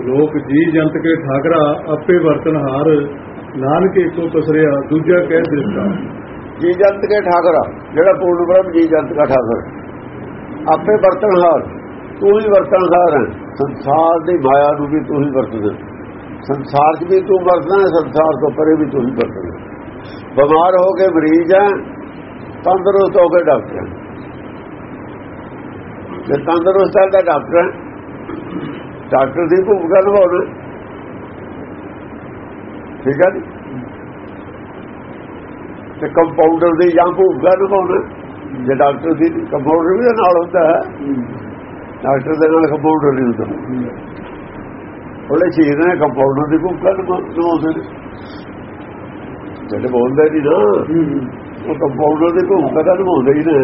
ਲੋਕ ਜੀ ਜੰਤ ਕੇ ਠਾਕਰਾ, ਆਪੇ ਵਰਤਨ ਹਾਰ। ਨਾਨਕ ਏਕੋ ਪਸਰਿਆ, ਦੂਜਾ ਕਹਿ ਦ੍ਰਿਸ਼ਟਾ ਜੀ ਜੰਤ ਕੇ ਠਾਕਰਾ, ਜਿਹੜਾ ਪੂਰਨ ਬ੍ਰਹਮ ਜੀ ਜੰਤ ਦਾ ਠਾਕਰ। ਆਪੇ ਵਰਤਨਹਾਰ ਤੂੰ ਹੀ ਵਰਤਨਹਾਰ ਹੈ ਸੰਸਾਰ ਦੀ ਮਾਇਆ ਨੂੰ ਵੀ ਤੂੰ ਹੀ ਵਰਤਦਾ ਸੰਸਾਰ 'ਚ ਵੀ ਤੂੰ ਵਰਤਦਾ ਸੰਸਾਰ ਤੋਂ ਪਰੇ ਵੀ ਤੂੰ ਹੀ ਵਰਤਦਾ ਬਿਮਾਰ ਹੋ ਕੇ ਮਰੀਜ਼ ਹੈ, ਤੰਦਰੁਸਤ ਹੋ ਕੇ ਡਾਕਟਰ ਜੇ ਤੰਦਰੁਸਤ ਹੈ ਤਾਂ ਡਾਕਟਰ ਹੈ। ਡਾਕਟਰ ਦੀ ਭੂਮਿਕਾ ਨਿਭਾਉਣਾ ਠੀਕ ਹੈ ਜੀ? ਤੇ ਕੰਪਾਊਂਡਰ ਦੀ ਜਾਂ ਭੂਮਿਕਾ ਨਿਭਾਉਣਾ ਜੇ ਡਾਕਟਰ ਦੀ ਕੰਪਾਊਂਡਰ ਵੀ ਨਾਲ ਹੁੰਦਾ ਹੈ, ਡਾਕਟਰ ਦੇ ਨਾਲ ਕੰਪਾਊਂਡਰ ਨਹੀਂ ਹੁੰਦਾ। ਉਹਲੇ ਸ਼ਹੀਦ ਨੇ ਕੰਪਾਊਂਡਰ ਦੀ ਭੂਮਿਕਾ ਨਿਭਾਉਂਦੇ ਨੇ। ਜਿਹੜੇ ਬੋਲਦੇ ਨਹੀਂ ਨਾ, ਉਹ ਕੰਪਾਊਂਡਰ ਦੀ ਭੂਮਿਕਾ ਤਾਂ ਨਿਭਾਉਂਦੇ ਹੀ ਨੇ।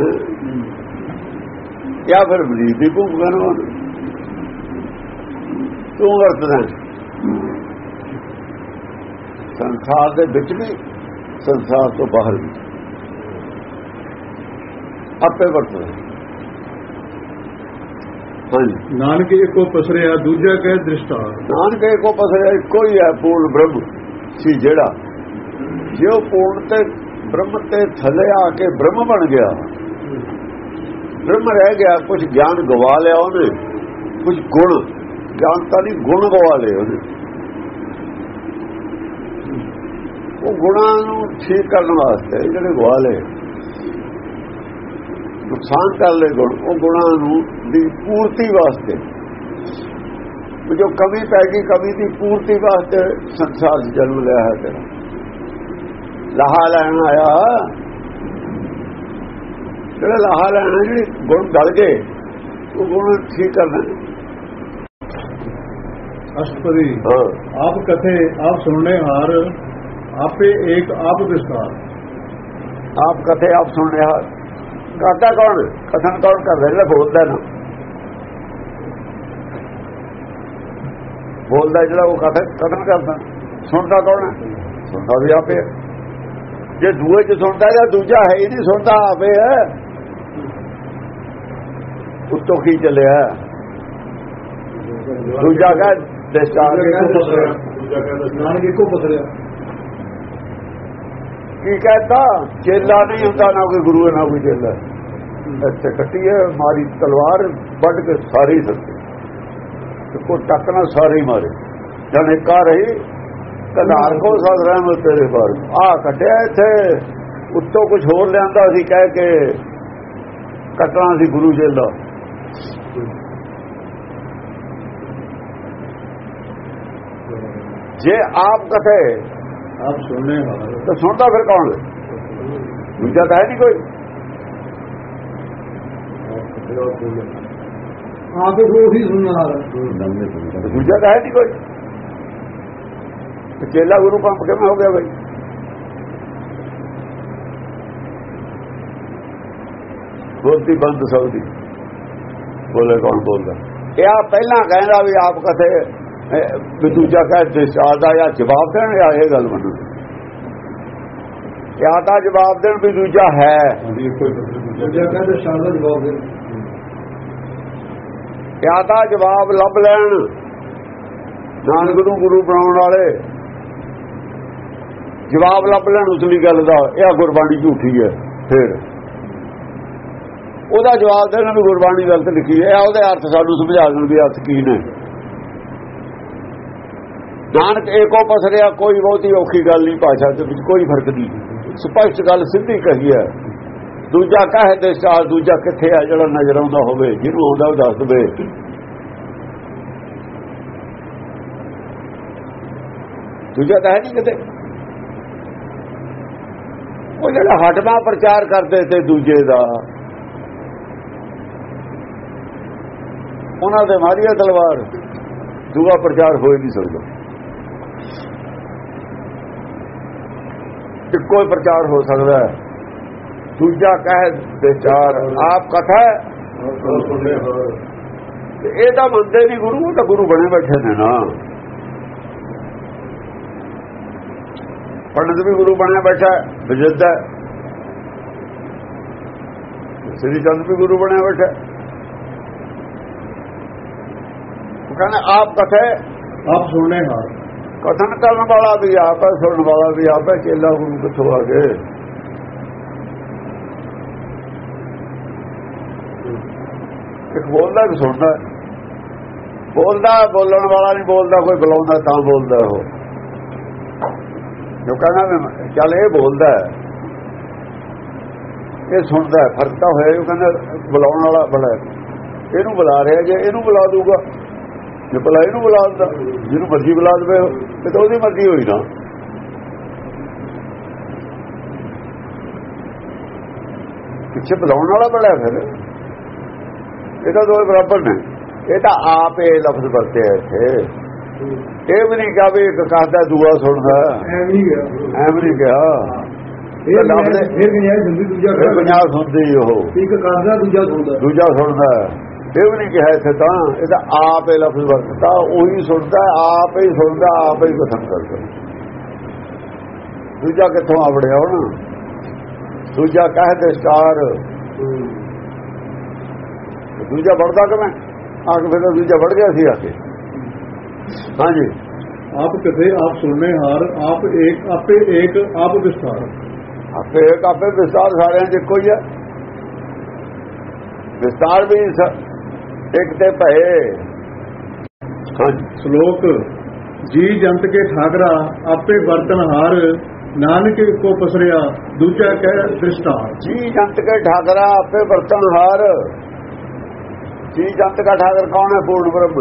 ਜਾਂ ਫਿਰ ਮਰੀਜ਼ ਦੀ ਭੂਮਿਕਾ ਨਿਭਾਉਂਦੇ। ਤੂੰ ਵਰਤਦਾ ਸੰਸਾਰ ਦੇ ਵਿੱਚ ਵੀ ਸੰਸਾਰ ਤੋਂ ਬਾਹਰ ਵੀ। ਆਪੇ ਵਰਤਦਾ ਨਾਨਕ ਏਕੋ ਪਸਰਿਆ ਦੂਜਾ ਕਹਿ ਦ੍ਰਿਸ਼ਟਾ। ਨਾਨਕ ਕੋ ਪਸਰਿਆ ਇੱਕੋ ਹੀ ਹੈ ਪੂਰਨ ਬ੍ਰਹਮ। ਸੀ ਜਿਹੜਾ ਜੇ ਉਹ ਪੂਰਨ ਤੇ ਬ੍ਰਹਮ ਤੇ ਥੱਲੇ ਆ ਕੇ ਬ੍ਰਹਮ ਬਣ ਗਿਆ ਬ੍ਰਹਮ ਰਹਿ ਗਿਆ ਕੁਝ ਗਿਆਨ ਗਵਾ ਲਿਆ ਉਹਨੇ ਕੁਝ ਗੁਣ ਗਿਆਨਤਾ ਨਹੀਂ ਗੁਣ ਗਵਾ ਲਏ ਉਹਨੇ ਉਹ ਗੁਣਾਂ ਨੂੰ ਠੀਕ ਕਰਨ ਵਾਸਤੇ ਜਿਹੜੇ ਗਵਾ ਲਏ ਨੁਕਸਾਨ ਕਰ ਲਏ ਗੁਣ, ਉਹ ਗੁਣਾਂ ਨੂੰ ਦੀ ਪੂਰਤੀ ਵਾਸਤੇ। ਜੋ ਕਮੀ ਪੈ ਗਈ, ਕਮੀ ਦੀ ਪੂਰਤੀ ਵਾਸਤੇ ਸੰਸਾਰ 'ਚ ਜਨਮ ਲਿਆ ਹੈ ਤੇਰਾ। ਲਾਹਾ ਲੈਣ ਆਇਆ। ਜਿਹੜਾ ਲਾਹਾ ਲੈਣਾ ਜਿਹੜੀ ਗੁਣ ਗਲ ਗਏ, ਉਹ ਗੁਣ ਠੀਕ ਕਰਨਾ। ਅਸ਼ਟਪਦੀ। ਹਾਂ। ਆਪ ਕਥੇ ਆਪ ਸੁਣਨੇ ਹਾਰ ਆਪੇ ਏਕ ਆਪ ਵਿਸਤਾਰ। ਆਪ ਕਥੇ ਆਪ ਸੁਣ ਰਿਹਾ ਕਰਦਾ ਕੌਣ? ਕਥਨ ਕੌਣ ਕਰਦਾ ਜਿਹੜਾ ਬੋਲਦਾ ਨਾ। ਬੋਲਦਾ ਜਿਹੜਾ ਉਹ ਕਥਨ ਕਥਨ ਕਰਦਾ। ਸੁਣਦਾ ਕੌਣ ਹੈ? ਸੁਣਦਾ ਵੀ ਆਪੇ। ਜੇ ਦੂਏ ਚ ਸੁਣਦਾ ਜਾਂ ਦੂਜਾ ਹੈ ਹੀ ਨਹੀਂ ਸੁਣਦਾ ਆਪੇ ਹੈ। ਉੱਤੋਂ ਕੀ ਚੱਲਿਆ? ਦੂਜਾ ਕਹ ਨਾਨਕ ਕੀ ਕਹਤਾ ਚੇਲਾ ਨਹੀਂ ਹੁੰਦਾ ਨਾ ਕੋਈ ਗੁਰੂ ਹੈ ਨਾ ਕੋਈ ਚੇਲਾ ਇੱਥੇ ਕੱਟੀ ਹੈ ਮਾਰੀ ਤਲਵਾਰ ਵੱਢ ਕੇ ਸਾਰੇ ਸੱਤੇ। ਕੋ ਟੱਕਣਾ ਸਾਰੇ ਮਾਰੇ। ਜਦ ਇੱਕਾ ਰਹੀ ਕਧਾਰ ਕੋ ਸਦ ਰਹਿਮਤ ਤੇਰੇ ਪਰ ਆ ਕੱਟਿਆ ਇੱਥੇ। ਉੱਤੋਂ ਕੁਝ ਹੋਰ ਲਿਆਂਦਾ ਸੀ ਕਹਿ ਕੇ ਕੱਟਣਾ ਸੀ ਗੁਰੂ ਚੇਲਾ ਜੇ ਆਪ ਕਥੇ ਆਪ ਸੁਣਨੇ ਹਾਰ ਤਾਂ ਸੁਣਦਾ ਫਿਰ ਕੌਣ ਦੂਜਾ ਤਾਂ ਹੈ ਨਹੀਂ ਕੋਈ। ਆਪ ਉਹ ਹੀ ਸੁਣਨਾ ਹਾਰ ਦੂਜਾ ਤਾਂ ਹੈ ਨਹੀਂ ਕੋਈ। ਚੇਲਾ ਗੁਰੂ ਪੰਪ ਕਿਵੇਂ ਹੋ ਗਿਆ ਬਈ? ਬੋਲਤੀ ਬੰਦ ਸੌਦੀ। ਬੋਲੇ ਕੌਣ ਬੋਲਦਾ? ਇਹ ਆ ਪਹਿਲਾਂ ਕਹਿੰਦਾ ਵੀ ਆਪ ਕਥੇ। ਵੀ ਦੂਜਾ ਕਹੇ ਦਿਸ਼ਾਰ ਦਾ ਜਾਂ ਜਵਾਬ ਦੇਣ ਜਾਂ ਇਹ ਗੱਲ ਮੰਨੋ ਕਿਆ ਦਾ ਜਵਾਬ ਦੇਣ ਵੀ ਦੂਜਾ ਹੈ। ਸ਼ਾਨ ਦਾ ਜਵਾਬ ਲੱਭ ਲੈਣ। ਨਾਨਕ ਨੂੰ ਗੁਰੂ ਬਣਾਉਣ ਵਾਲੇ। ਜਵਾਬ ਲੱਭ ਲੈਣ ਉਸਲੀ ਗੱਲ ਦਾ। ਇਹ ਗੁਰਬਾਣੀ ਝੂਠੀ ਹੈ ਫਿਰ। ਉਹਦਾ ਜਵਾਬ ਦੇਣ ਵੀ ਗੁਰਬਾਣੀ ਗਲਤ ਲਿਖੀ ਹੈ। ਇਹ ਉਹਦੇ ਅਰਥ ਸਾਨੂੰ ਸਮਝਾ ਦੇਣ ਵੀ ਅਰਥ ਕੀ ਨੇ। ਨਾਨਕ ਏਕੋ ਪਸਰਿਆ ਕੋਈ ਬਹੁਤੀ ਔਖੀ ਗੱਲ ਨਹੀਂ ਭਾਸ਼ਾ ਦੇ ਵਿੱਚ, ਕੋਈ ਫ਼ਰਕ ਨਹੀਂ। ਸਪਸ਼ਟ ਗੱਲ ਸਿੱਧੀ ਕਹੀ ਹੈ। ਦੂਜਾ ਕਹੇ ਤੇ ਸਾਲ ਦੂਜਾ ਕਿੱਥੇ ਆ, ਜਿਹੜਾ ਨਜ਼ਰ ਆਉਂਦਾ ਹੋਵੇ, ਜਿਹਨੂੰ ਆਉਂਦਾ ਉਹ ਦੱਸ ਦੇਵੇ। ਦੂਜਾ ਤਾਂ ਹੈ ਨਹੀਂ ਕਿਤੇ। ਉਹ ਜਿਹੜਾ ਹਟਵਾ ਪ੍ਰਚਾਰ ਕਰਦੇ ਤੇ ਦੂਜੇ ਦਾ, ਉਹਨਾਂ ਦੇ ਮਾਰੀਆ ਤਲਵਾਰ, ਦੂਆ ਪ੍ਰਚਾਰ ਹੋਏ ਨਹੀਂ ਸਕਦਾ। ਇੱਕੋ ਹੀ ਪ੍ਰਚਾਰ ਹੋ ਸਕਦਾ ਹੈ। ਦੂਜਾ ਕਹੇ ਵਿਚਾਰ ਆਪ ਕਥਾ ਸੁਣਨੇ ਹਾਰ ਇਹ ਤਾਂ ਬੰਦੇ ਨਹੀਂ ਗੁਰੂ, ਉਹ ਤਾਂ ਗੁਰੂ ਬਣੇ ਬੈਠੇ ਨੇ ਨਾ। ਪੰਡਤ ਵੀ ਗੁਰੂ ਬਣਿਆ ਬੈਠਾ ਵਿਜਿੱਤ ਹੈ। ਸ੍ਰੀ ਚੰਦ ਵੀ ਗੁਰੂ ਬਣਿਆ ਬੈਠਾ ਉਹ ਕਹਿੰਦਾ, ਆਪ ਕਥਾ ਆਪ ਸੁਣਨੇ ਹਾਰ। ਕਥਨ ਕਰਨ ਵਾਲਾ ਵੀ ਆਪ ਹੈ, ਸੁਣਨ ਵਾਲਾ ਵੀ ਆਪ ਹੈ, ਚੇਲਾ ਗੁਰੂ ਕਿੱਥੋਂ ਆ ਗਏ? ਇੱਕ ਬੋਲਦਾ ਕਿ ਸੁਣਦਾ। ਬੋਲਦਾ, ਬੋਲਣ ਵਾਲਾ ਨਹੀਂ ਬੋਲਦਾ, ਕੋਈ ਬੁਲਾਉਂਦਾ ਤਾਂ ਬੋਲਦਾ ਉਹ। ਜੋ ਕਹਿੰਦਾ ਚੱਲ ਇਹ ਬੋਲਦਾ ਇਹ ਸੁਣਦਾ ਫ਼ਰਕ ਤਾਂ ਹੋਇਆ ਉਹ ਕਹਿੰਦਾ ਬੁਲਾਉਣ ਵਾਲਾ ਬੜਾ ਇਹਨੂੰ ਬੁਲਾ ਰਿਹਾ ਜੇ, ਇਹਨੂੰ ਬੁਲਾ ਦੂਗਾ ਜੇ ਬੁਲਾ ਇਹਨੂੰ ਬੁਲਾ ਦਿੰਦਾ ਜਿਹਨੂੰ ਮਰਜ਼ੀ ਬੁਲਾ ਦੇਵੇ ਤੇ ਤਾਂ ਉਹਦੀ ਮਰਜ਼ੀ ਹੋਈ ਨਾ। ਪਿੱਛੇ ਬੁਲਾਉਣ ਵਾਲਾ ਬੜਾ ਫਿਰ। ਇਹ ਤਾਂ ਦੋਵੇਂ ਬਰਾਬਰ ਨੇ। ਇਹ ਤਾਂ ਆਪ ਇਹ ਲਫ਼ਜ਼ ਵਰਤਿਆ ਇੱਥੇ। ਇਹ ਵੀ ਨਹੀਂ ਕਿਹਾ ਵੀ ਇੱਕ ਕਹਦਾ ਦੂਆ ਸੁਣਦਾ। ਐਵੇਂ ਨਹੀਂ ਗਿਆ ਐਵੇਂ ਨਹੀਂ ਕਿਹਾ। ਇਹ ਲਫ਼ਜ਼ ਫਿਰ ਗਿਆ ਸੰਦੀ ਦੂਜਾ ਕਹਿੰਦਾ ਪੰਜਾਬ ਸੁਣਦੀ ਉਹ। ਇੱਕ ਕਰਦਾ ਦੂਜਾ ਸੁਣਦਾ। ਦੂਜਾ ਸੁਣਦਾ। ਇਹ ਵੀ ਨਹੀਂ ਕਿਹਾ ਇੱਥੇ ਤਾਂ ਇਹ ਤਾਂ ਆਪ ਇਹ ਲਫ਼ਜ਼ ਵਰਤਦਾ ਉਹੀ ਸੁਣਦਾ ਆਪ ਹੀ ਸੁਣਦਾ ਆਪ ਹੀ ਕਥਨ ਕਰਦਾ। ਦੂਜਾ ਕਿੱਥੋਂ ਆਵੜਿਆ ਹੁਣ? ਦੂਜਾ ਕਹਦੇ ਸਟਾਰ। ਦੂਜਾ ਵੜਦਾ ਕਿਵੇਂ? ਆ ਕੇ ਫਿਰ ਦੂਜਾ ਵੜ ਗਿਆ ਸੀ ਆ ਕੇ। ਹਾਂਜੀ। ਆਪ ਕਥੇ ਆਪ ਸੁਣਨੇ ਹਾਰ ਆਪ ਏਕ ਆਪੇ ਏਕ ਆਪ ਵਿਸਥਾਰ। ਆਪੇ ਇੱਕ ਆਪੇ ਵਿਸਤਾਰ ਸਾਰਿਆਂ ਚ ਇੱਕੋ ਹੀ ਹੈ ਵਿਸਤਾਰ ਵੀ ਇੱਕ ਤੇ ਭਏ ਹਾਂਜੀ। ਸ਼ਲੋਕ ਜੀ ਜੰਤ ਕੇ ਠਾਕਰਾ ਆਪੇ ਵਰਤਨ ਹਾਰ ਨਾਨਕ ਕੋ ਪਸਰਿਆ ਦੂਜਾ ਕਹਿ ਦ੍ਰਿਸ਼ਟਾਰ ਜੀ ਜੰਤ ਕੇ ਠਾਕਰਾ ਆਪੇ ਵਰਤਨ ਹਾਰ। ਜੀ ਜੰਤ ਦਾ ਠਾਕਰ ਕੌਣ ਹੈ? ਪੂਰਨ ਬ੍ਰਹਮ।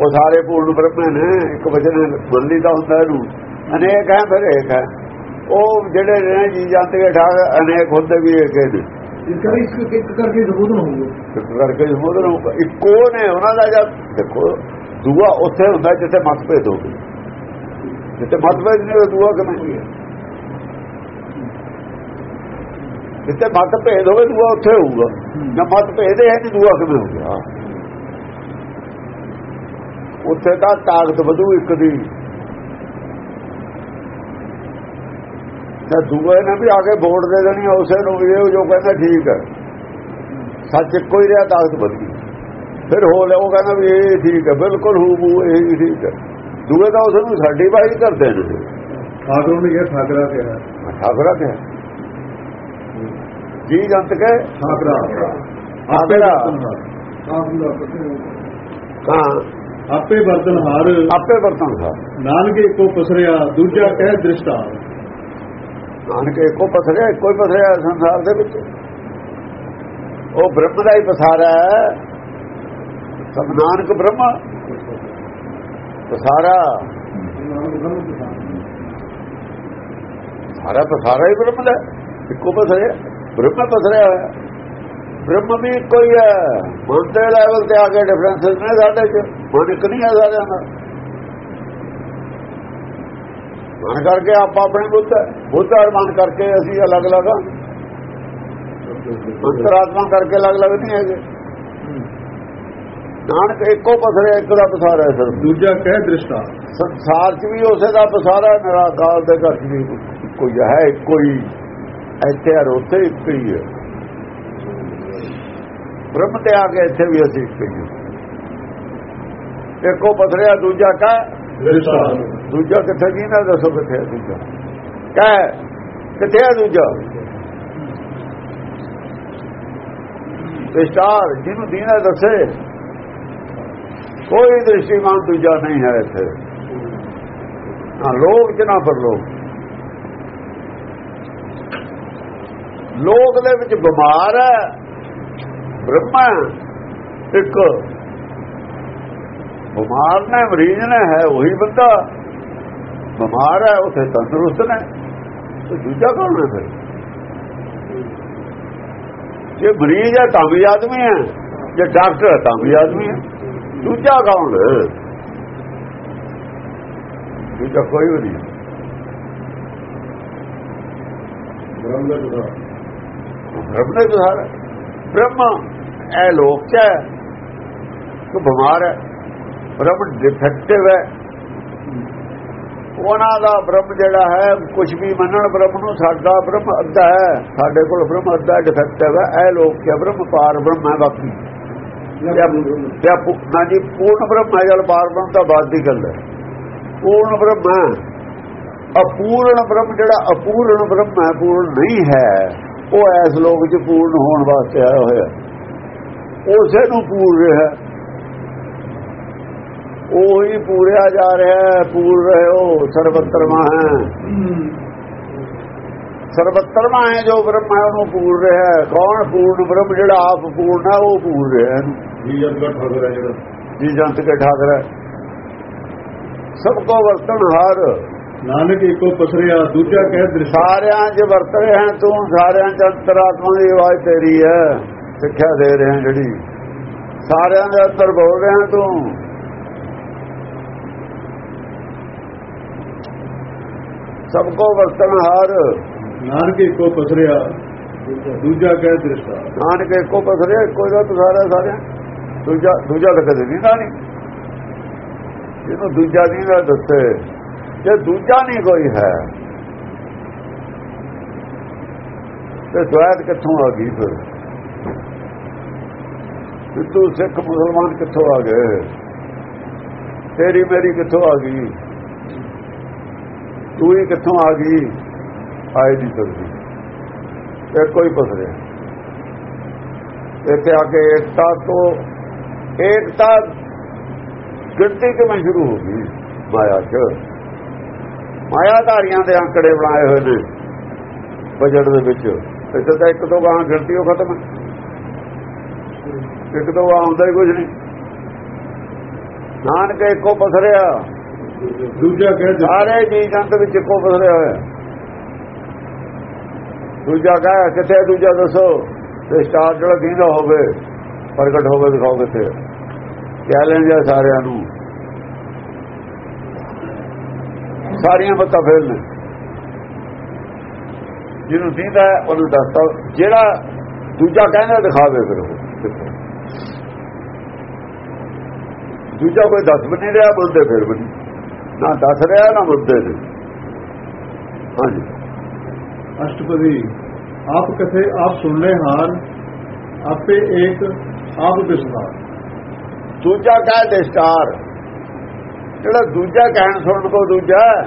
ਉਹ ਸਾਰੇ ਪੂਰਨ ਬ੍ਰਹਮ ਨੇ ਇੱਕ ਵਚਨ ਬੰਦੀ ਦਾ ਹੁੰਦਾ ਇਹਨੂੰ ਅਨੇਕ ਹੈ ਫਿਰ ਇੱਕ ਹੈ। ਉਹ ਜਿਹੜੇ ਨੇ ਜੀ ਜੰਤ ਕੇ ਠਾਕਰ ਅਨੇਕ ਹੁੰਦੇ ਵੀ ਇੱਕ ਹੀ ਨੇ। ਇਸ ਇੱਕ ਇੱਕ ਕਰਕੇ ਜ਼ਬੂਤ ਹੋਊਗਾ ਇੱਕ ਕਰਕੇ ਸਮੁੰਦਰ ਨੂੰ ਇੱਕੋ ਨੇ ਉਹਨਾਂ ਦਾ ਜਦ ਦੇਖੋ, ਦੂਆ ਉੱਥੇ ਹੁੰਦਾ ਜਿੱਥੇ ਮਤਭੇਦ ਹੋਵੇ ਜਿੱਥੇ ਮਤਭੇਦ ਨਹੀਂ ਹੋਵੇ ਦੂਆ ਕਿਵੇਂ ਹੋਵੇ ਜਿੱਥੇ ਮਤਭੇਦ ਹੋਵੇ, ਦੂਆ ਉੱਥੇ ਹੋਊਗਾ। ਨਾ ਮਤਭੇਦ ਹੈ ਨਹੀਂ ਦੂਆ ਕਿਵੇਂ ਹੋਊਗਾ ਉੱਥੇ ਤਾਂ ਤਾਕਤ ਵਧੂ ਇੱਕ ਦੀ। ਤੇ ਦੂਏ ਨੇ ਵੀ ਆ ਕੇ ਵੋਟ ਦੇ ਦੇਣੀ ਉਸੇ ਨੂੰ ਵੀ ਇਹ ਜੋ ਕਹਿੰਦਾ ਠੀਕ ਹੈ। ਸੱਚ ਇੱਕੋ ਹੀ ਰਿਹਾ ਤਾਕਤ ਵਧ ਫਿਰ ਹੋ ਲਿਆ ਉਹ ਕਹਿੰਦਾ ਵੀ ਇਹ ਠੀਕ ਹੈ ਬਿਲਕੁਲ ਹੂ ਬੂ ਇਹ ਠੀਕ ਹੈ। ਦੂਏ ਤਾਂ ਉਸ ਨੂੰ ਸਾਡੀ ਬਾਈ ਕਰਦੇ ਨੇ। ਠਾਕਰੋਂ ਨੇ ਕਿਹਾ ਠਾਕਰਾ ਕਿਹਾ। ਠਾਕਰਾ ਕਿਹਾ। ਜੀ ਜੰਤ ਕੇ ਠਾਕਰਾ। ਹਾਰ। ਹਾਂ। ਆਪੇ ਵਰਤਨ ਹਾਰ। ਆਪੇ ਵਰਤਨ ਦਾ ਨਾਨਕ ਕੋ ਪਸਰਿਆ ਦੂਜਾ ਕਹਿ ਦ੍ਰਿਸ਼ਟਾਰ ਨਾਨਕ ਇੱਕੋ ਪਥਰਿਆ ਇੱਕੋ ਹੀ ਪਥਰਿਆ ਸੰਸਾਰ ਦੇ ਵਿੱਚ। ਉਹ ਬ੍ਰਹਮ ਦਾ ਹੀ ਪਸਾਰਾ ਹੈ। ਸਭ ਨਾਨਕ ਬ੍ਰਹਮ ਪਸਾਰਾ। ਸਾਰਾ ਪਸਾਰਾ ਹੀ ਬ੍ਰਹਮ ਦਾ ਇੱਕੋ ਪਥਰਿਆ ਬ੍ਰਹਮ ਪਥਰਿਆ ਹੋਇਆ। ਬ੍ਰਹਮ ਵੀ ਇੱਕੋ ਹੀ ਹੈ। ਮਨ ਦੇ ਲੈਵਲ ਤੇ ਆ ਕੇ ਡਿਫਰੈਂਸਸ ਨੇ ਸਾਡੇ ਚ। ਮਨ ਇੱਕ ਨਹੀਂ ਹੈ ਸਾਰਿਆਂ ਦਾ। ਮਨ ਕਰਕੇ ਆਪ ਆਪਣੇ ਬੁੱਧ ਬੁੱਧ ਔਰ ਮਨ ਕਰਕੇ ਅਸੀਂ ਅਲੱਗ-ਅਲੱਗ ਅੰਤਰਾਤਮਾ ਕਰਕੇ ਅਲੱਗ-ਅਲੱਗ ਨਹੀਂ ਹੈਗੇ। ਨਾਨਕ ਇੱਕੋ ਪਸਰਿਆ ਇੱਕ ਦਾ ਪਸਾਰਾ ਹੈ ਸਿਰਫ। ਦੂਜਾ ਕਹਿ ਦ੍ਰਿਸ਼ਟਾਰ ਸੰਸਾਰ 'ਚ ਵੀ ਉਸੇ ਦਾ ਪਸਾਰਾ ਨਿਰਾਕਾਰ ਦੇ ਘਰ 'ਚ ਵੀ ਕੋਈ ਹੈ ਇੱਕੋ ਹੀ। ਇੱਥੇ ਔਰ ਉੱਥੇ ਇੱਕ ਹੀ ਹੈ। ਬ੍ਰਹਮ ਤੇ ਆ ਕੇ ਇੱਥੇ ਵੀ ਅਸੀਂ ਇੱਕ ਹੀ ਇੱਕੋ ਪਸਰਿਆ ਦੂਜਾ ਕਾ? ਦ੍ਰਿਸ਼ਟਾਰ ਦੂਜਾ ਕਿੱਥੇ ਕੀ ਨਾ ਦੱਸੋ ਕਿੱਥੇ ਹੈ ਦੂਜਾ? ਕਹਿ, ਕਿੱਥੇ ਹੈ ਦੂਜਾ? ਵਿਸਤਾਰ ਜਿਹਨੂੰ ਦੀਨਾ ਦੱਸੇ। ਕੋਈ ਦ੍ਰਿਸ਼ਟੀਮਾਨ ਦੂਜਾ ਨਹੀਂ ਹੈ ਇੱਥੇ। ਨਾ ਲੋਕ ਚ ਨਾ ਪਰਲੋਕ ਲੋਕ ਦੇ ਵਿੱਚ ਬਿਮਾਰ ਹੈ। ਬ੍ਰਹਮਾ ਇੱਕ ਬਿਮਾਰ ਨੇ, ਮਰੀਜ਼ ਨੇ, ਹੈ ਉਹੀ ਬੰਦਾ। ਬਿਮਾਰ ਹੈ ਉਥੇ ਤੰਦਰੁਸਤ ਨੇ ਤੇ ਦੂਜਾ ਕੌਣ ਹੈ ਫਿਰ ਜੇ ਮਰੀਜ਼ ਹੈ ਤਾਂ ਵੀ ਆਦਮੀ ਹੈ ਜੇ ਡਾਕਟਰ ਹੈ ਤਾਂ ਵੀ ਆਦਮੀ ਹੈ ਦੂਜਾ ਕੌਣ ਹੈ ਦੂਜਾ ਕੋਈ ਵੀ ਨਹੀਂ ਬ੍ਰਹਮ ਦਾ ਜੁਦਾ ਬ੍ਰਹਮ ਦਾ ਵਿਹਾਰ ਹੈ ਬ੍ਰਹਮ ਇਹ ਲੋਕ ਚ ਹੈ ਉਹ ਬਿਮਾਰ ਹੈ ਬ੍ਰਹਮ ਡਿਫੈਕਟਿਵ ਹੈ ਉਹਨਾਂ ਦਾ ਬ੍ਰਹਮ ਜਿਹੜਾ ਹੈ ਕੁਝ ਵੀ ਮੰਨਣ ਬ੍ਰਹਮ ਨੂੰ, ਸਾਡਾ ਬ੍ਰਹਮ ਅੱਧਾ ਹੈ। ਸਾਡੇ ਕੋਲ ਬ੍ਰਹਮ ਅੱਧਾ ਡਿਫੈਕਟਿਵ ਹੈ। ਇਹ ਲੋਕ ਕਿ ਬ੍ਰਹਮ? ਪਾਰ ਬ੍ਰਹਮ ਹੈ ਬਾਕੀ। ਜਾਂ ਨਾ ਜੀ, ਪੂਰਨ ਬ੍ਰਹਮ ਹੈ ਜਲ ਬਾਰ ਬ੍ਰਹਮ ਤਾਂ ਬਾਤ ਦੀ ਗੱਲ ਹੈ। ਪੂਰਨ ਬ੍ਰਹਮ ਹੈ। ਅਪੂਰਨ ਬ੍ਰਹਮ ਜਿਹੜਾ ਅਪੂਰਨ ਬ੍ਰਹਮ ਹੈ, ਪੂਰਨ ਨਹੀਂ ਹੈ, ਉਹ ਐਸ ਲੋਕ ਚ ਪੂਰਨ ਹੋਣ ਵਾਸਤੇ ਆਇਆ ਹੋਇਆ। ਉਸੇ ਨੂੰ ਪੂਰ ਰਿਹਾ। ਉਹੀ ਪੂਰਿਆ ਜਾ ਰਿਹਾ ਹੈ ਪੂਰ ਰਹੇ ਹੋ ਸਰਬਤਰਮਾ ਹੈ। ਸਰਬਤਰਮਾ ਹੈ ਜੋ ਬ੍ਰਹਮ ਹੈ ਉਹਨੂੰ ਪੂਰ ਰਿਹਾ ਹੈ। ਕੌਣ ਪੂਰਨ? ਬ੍ਰਹਮ ਜਿਹੜਾ ਆਪ ਪੂਰਨ ਹੈ ਉਹ ਪੂਰ ਰਿਹਾ ਹੈ। ਜੀ ਜਦ ਦਾ ਠਾਕਰ ਹੈ ਜਿਹੜਾ। ਜੀ ਜੰਤ ਕੇ ਠਾਕਰ ਹੈ। ਸਭ ਕੋ ਵਰਤਨ ਹਾਰ। ਨਾਨਕ ਇੱਕੋ ਪਸਰਿਆ ਦੂਜਾ ਕਹਿ ਦ੍ਰਿਸ਼ਾ ਸਾਰਿਆਂ 'ਚ ਵਰਤ ਰਿਹਾ ਹੈ ਤੂੰ ਸਾਰਿਆਂ 'ਚ ਅੰਤਰਾਤਮਾ ਦੀ ਆਵਾਜ਼ ਤੇਰੀ ਹੈ। ਸਿੱਖਿਆ ਦੇ ਰਿਹਾ ਜਿਹੜੀ। ਸਾਰਿਆਂ ਦੇ ਅੰਦਰ ਬੋਲ ਰਿਹਾ ਤੂੰ। ਸਭ ਕੋ ਵਰਤਨ ਹਾਰ। ਨਾਨਕ ਇੱਕੋ ਪਸਰਿਆ ਦੂਜਾ ਕਹਿ ਦ੍ਰਿਸ਼ਾ ਨਾਨਕ ਇੱਕੋ ਪਸਰਿਆ ਇੱਕੋ ਦਾ ਤੂੰ ਸਾਰਾ ਸਾਰਿਆਂ। ਦੂਜਾ ਦੂਜਾ ਤਾਂ ਕਦੇ ਨਹੀਂ ਨਾ ਨਹੀਂ। ਜਿਹਨੂੰ ਦੂਜਾ ਨਹੀਂ ਨਾ ਦੱਸੇ। ਜੇ ਦੂਜਾ ਨਹੀਂ ਕੋਈ ਹੈ ਤੇ ਦੁਆਇਤ ਕਿੱਥੋਂ ਆ ਗਈ ਫਿਰ? ਤੂੰ ਸਿੱਖ ਮੁਸਲਮਾਨ ਕਿੱਥੋਂ ਆ ਗਏ? ਤੇਰੀ ਮੇਰੀ ਕਿੱਥੋਂ ਆ ਗਈ? ਤੂੰ ਹੀ ਕਿੱਥੋਂ ਆ ਗਈ? ਆਏ ਦੀ ਤੁਰਦੀ। ਇਹ ਕੋਈ ਪਸਰਿਆ ਇੱਥੇ ਆ ਕੇ ਏਕਤਾ ਤੋਂ ਏਕਤਾ ਗਿਣਤੀ ਕਿਵੇਂ ਸ਼ੁਰੂ ਹੋ ਗਈ? ਮਾਇਆ ਚ। ਮਾਇਆਧਾਰੀਆਂ ਦੇ ਅੰਕੜੇ ਬਣਾਏ ਹੋਏ ਨੇ ਬਜਟ ਦੇ ਵਿੱਚ। ਇੱਥੇ ਤਾਂ ਇੱਕ ਦੋ ਗਾਂ ਗਿਣਤੀ ਉਹ ਖਤਮ ਹੈ। ਇੱਕ ਦੋ ਆਉਂਦਾ ਹੀ ਕੁਝ ਨਹੀਂ। ਨਾਨਕ ਇੱਕੋ ਪਸਰਿਆ ਦੂਜਾ ਕਹਿ ਸਾਰੇ ਜੀ ਜੰਤ ਵਿੱਚ ਇੱਕੋ ਪਸਰਿਆ ਹੋਇਆ ਦੂਜਾ ਕਹੇ ਕਿੱਥੇ ਦੂਜਾ ਦੱਸੋ? ਤੇ ਸਟਾਰ ਜਿਹੜਾ ਦੀਦਾ ਹੋਵੇ, ਪ੍ਰਗਟ ਹੋਵੇ, ਦਿਖਾਓ ਕਿੱਥੇ ਕਹਿ ਲੈਂਦੇ ਸਾਰਿਆਂ ਨੂੰ। ਸਾਰੀਆਂ ਬੱਤਾਂ ਫੇਲ ਨੇ। ਜਿਹਨੂੰ ਦੀਦਾ ਉਹਨੂੰ ਦੱਸਦਾ ਜਿਹੜਾ ਦੂਜਾ ਕਹਿੰਦਾ ਦਿਖਾਵੇ ਫਿਰ ਉਹ। ਦੂਜਾ ਕੋਈ ਦੱਸ ਵੀ ਨਹੀਂ ਰਿਹਾ, ਬੰਦੇ ਫਿਰ ਵੀ ਨਹੀਂ। ਨਾ ਦੱਸ ਰਿਹਾ ਨਾ ਬੰਦੇ ਨੇ ਹਾਂਜੀ। ਅਸ਼ਟਪਦੀ ਆਪ ਕਥੇ ਆਪ ਸੁਣਨੇ ਹਾਰ ਆਪੇ ਏਕ ਆਪ ਵਿਸਤਾਰ ਦੂਜਾ ਕਹਿ ਦੇ ਸਟਾਰ। ਜਿਹੜਾ ਦੂਜਾ ਕਹਿਣ ਸੁਣਨ ਕੋ ਦੂਜਾ।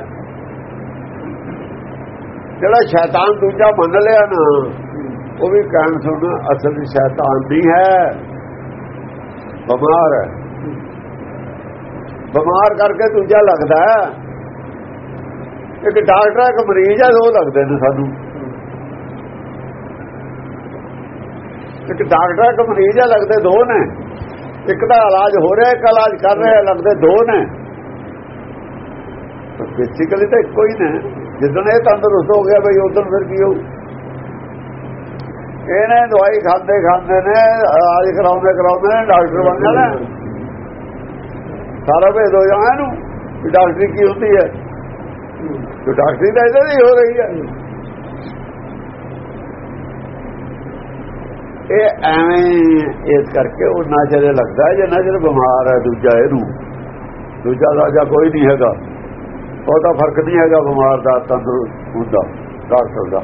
ਜਿਹੜਾ ਸ਼ੈਤਾਨ ਦੂਜਾ ਮੰਨ ਲਿਆ ਨਾ ਉਹ ਵੀ ਕਹਿਣ ਸੁਣਨ ਅਸਲ ਸ਼ੈਤਾਨ ਨਹੀਂ ਹੈ। ਬਿਮਾਰ ਹੈ। ਬਿਮਾਰ ਕਰਕੇ ਦੂਜਾ ਲੱਗਦਾ ਇੱਕ ਡਾਕਟਰ ਇੱਕ ਮਰੀਜ਼ ਹੈ, ਦੋ ਲੱਗਦੇ ਨੇ ਸਾਨੂੰ। ਇੱਕ ਡਾਕਟਰ ਇੱਕ ਮਰੀਜ਼ ਹੈ, ਲੱਗਦੇ ਦੋ ਨੇ। ਇੱਕ ਦਾ ਇਲਾਜ ਹੋ ਰਿਹਾ, ਇੱਕ ਇਲਾਜ ਕਰ ਰਿਹਾ, ਲੱਗਦੇ ਦੋ ਨੇ। ਬੇਸਿਕਲੀ ਤਾਂ ਇੱਕੋ ਹੀ ਨੇ। ਜਿੱਦਣ ਇਹ ਤੰਦਰੁਸਤ ਹੋ ਗਿਆ, ਬਈ ਉਦੋਂ ਫਿਰ ਕੀ ਹੋਊ? ਇਹਨੇ ਦਵਾਈ ਖਾਂਦੇ ਖਾਂਦੇ ਨੇ, ਇਲਾਜ ਕਰਾਉਂਦੇ ਕਰਾਉਂਦੇ ਨੇ, ਡਾਕਟਰ ਬਣ ਜਾਣਾ ਸਾਰਾ ਭੇਦ ਹੋ ਜਾਣਾ ਇਹਨੂੰ ਡਾਕਟਰੀ ਕੀ ਹੁੰਦੀ ਹੈ? ਤੇ ਡਾਕਟਰੀ ਤਾਂ ਇਹਦੇ ਹੀ ਹੋ ਰਹੀ ਹੈ। ਇਹ ਐਵੇਂ ਇਸ ਕਰਕੇ ਉਹ ਨਾ ਨਜ਼ਰ ਲੱਗਦਾ ਜੇ ਨਾ ਨਜ਼ਰ ਬਿਮਾਰ ਹੈ ਦੂਜਾ ਇਹਨੂੰ। ਦੂਜਾ ਦਾ ਕੋਈ ਨਹੀਂ ਹੈਗਾ। ਉਹਦਾ ਫ਼ਰਕ ਨਹੀਂ ਹੈਗਾ ਬਿਮਾਰ ਦਾ, ਤੰਦਰੁਸਤ ਹੁੰਦਾ, ਡਾਕਟਰ ਦਾ।